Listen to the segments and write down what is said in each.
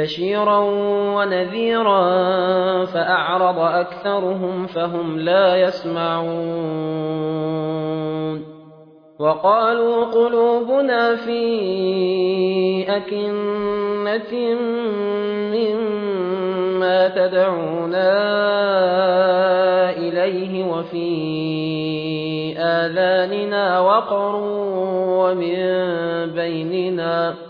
بشيرا ونذيرا فأعرض أكثرهم فهم لا يسمعون وقالوا قلوبنا في أكنة مما تدعونا إليه وفي آذاننا وقر ومن بيننا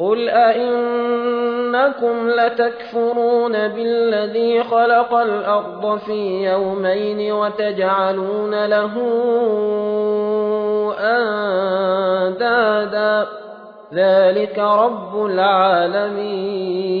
قل أئنكم لتكفرون بالذي خلق الأرض في يومين وتجعلون له أندادا ذلك رب العالمين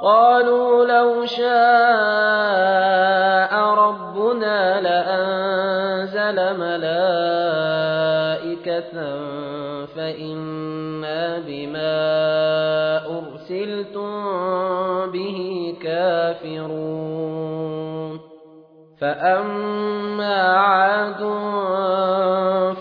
قالوا لو شاء ربنا لأنزل ملائكة فإنا بما أرسلتم به كافرون. فأما عاد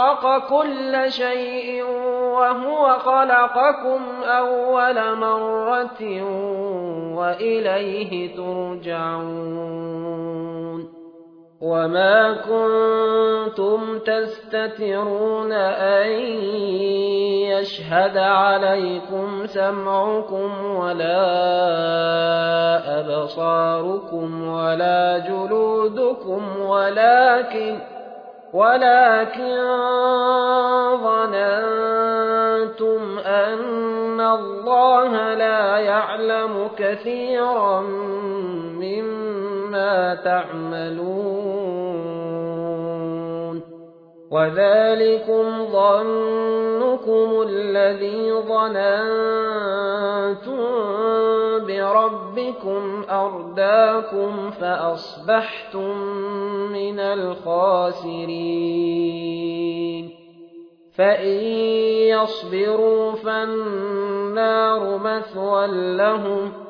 أنطق كل شيء وهو خلقكم أول مرة وإليه ترجعون وما كنتم تستترون أن يشهد عليكم سمعكم ولا أبصاركم ولا جلودكم ولكن ولكن ظننتم أن الله لا يعلم كثيرا مما تعملون وذلكم ظنكم الذي ظننتم بربكم أرداكم فأصبحتم من الخاسرين. فإن يصبروا فالنار مثوى لهم.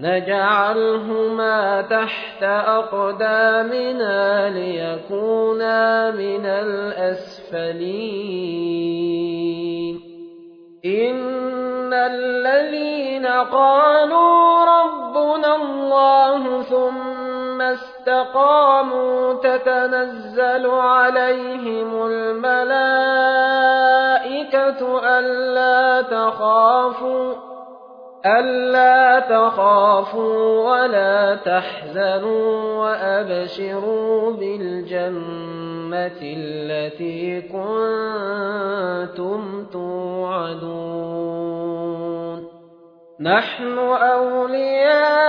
نجعلهما تحت أقدامنا ليكونا من الأسفلين. إن الذين قالوا ربنا الله ثم استقاموا تتنزل عليهم الملائكة ألا تخافوا ألا تخافوا ولا تحزنوا وأبشروا بالجنة التي كنتم توعدون نحن أولياؤكم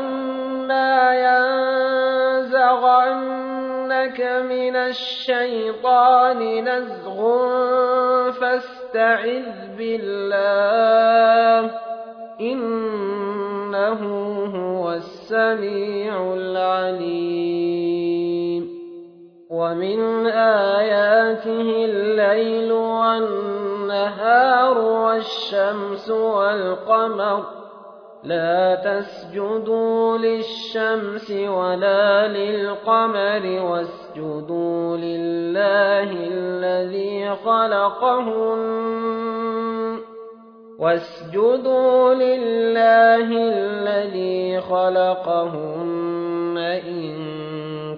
الشيطان نزغ فاستعذ بالله إنه هو السميع العليم. ومن آياته الليل والنهار والشمس والقمر لا تسجدوا للشمس ولا للقمر واسجدوا لله الذي خلقهن واسجدوا لله الذي خلقهن إن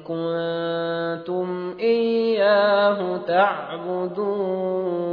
كنتم إياه تعبدون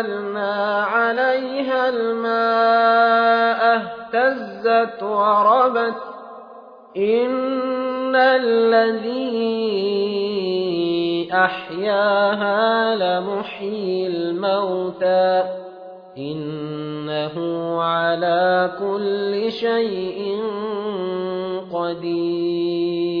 أنزلنا عليها الماء اهتزت وربت إن الذي أحياها لمحيي الموتى إنه على كل شيء قدير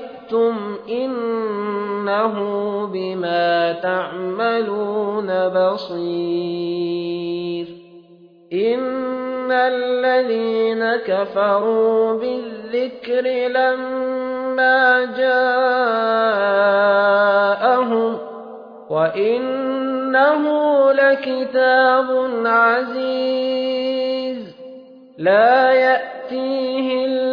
خفتم إنه بما تعملون بصير إن الذين كفروا بالذكر لما جاءهم وإنه لكتاب عزيز لا يأتيه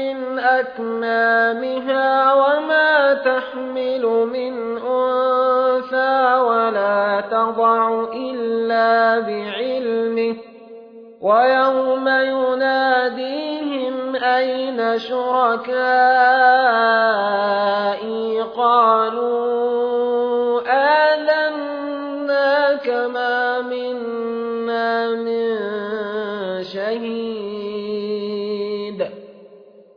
من أكمامها وما تحمل من أنثى ولا تضع إلا بعلمه ويوم يناديهم أين شركائي قالوا آذنا كما منا من شهيد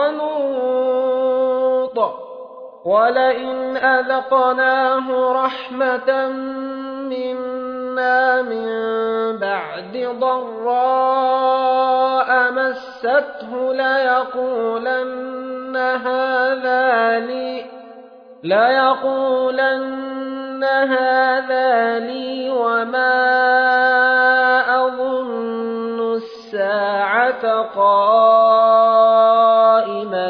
قنوط ولئن أذقناه رحمة منا من بعد ضراء مسته ليقولن هذا لي ليقولن هذا لي وما أظن الساعة قائمة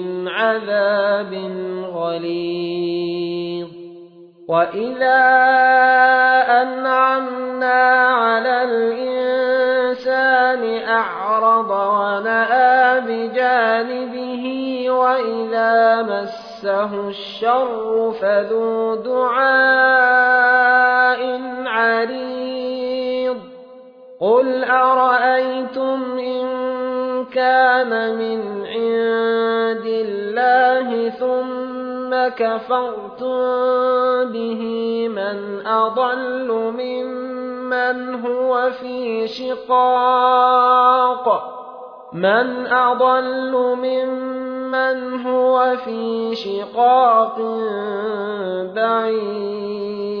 من عذاب غليظ وإذا أنعمنا على الإنسان أعرض ونأى بجانبه وإذا مسه الشر فذو دعاء عريض قل أرأيتم إن كان من عند الله ثم كفرتم به من أضل ممن هو في شقاق من أضل ممن هو في شقاق بعيد